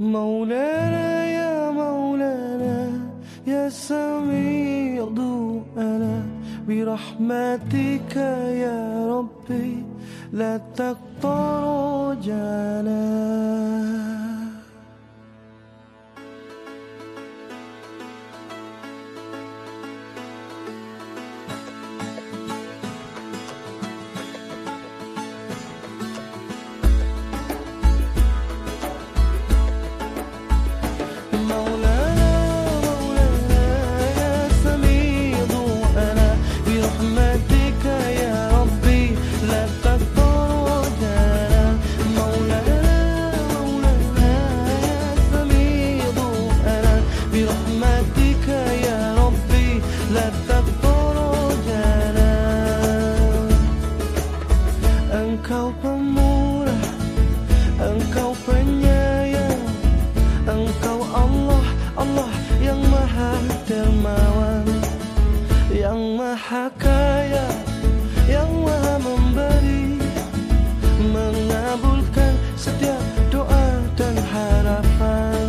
مولانا يا مولانا يا سميع دعانا. برحمتك يا ربي لا تقطع رجانا maha yang maha memberi mengabulkan setiap doa dan harapan.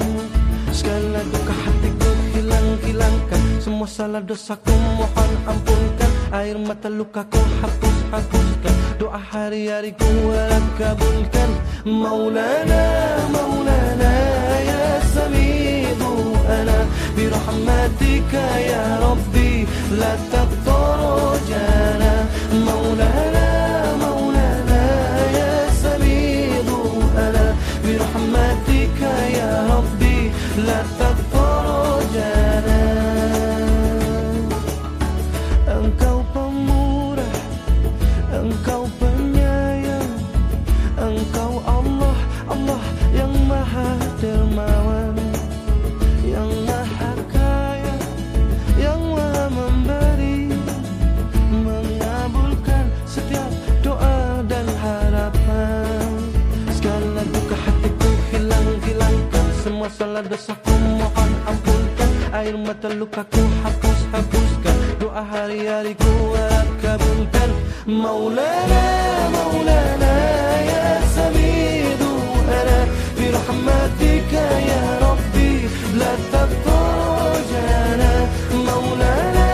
Segala duka hatiku hilang-hilangkan semua salah dosaku mohon ampunkan. Air mata lukaku hapus hapuskan doa hari-hariku walau kabulkan. Maulana maulana ya sami'u برحمتك يا ربي لا تطردنا مولانا مولانا يا سميع أنا برحمتك يا ربي لا تطردنا أنك أنت أنك أنت Masalah dosaku mohon ampunkan Air mata lukaku hapus hapuskan Doa hari-hariku kabulkan Maulana Maulana Ya Samidu Ana Birahmatika Ya Rabbi La tatrajana Maulana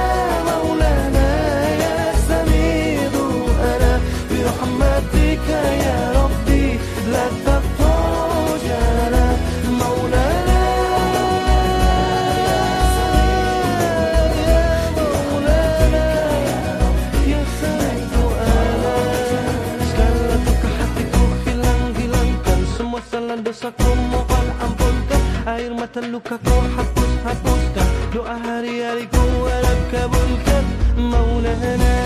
Maulana Ya Samidu Ana Birahmatika Ya Rabbi La tatrajana rasaku mohon ampunkan Air mata lukaku hapus hapuskan Doa hari-hariku harap kabulkan Maulana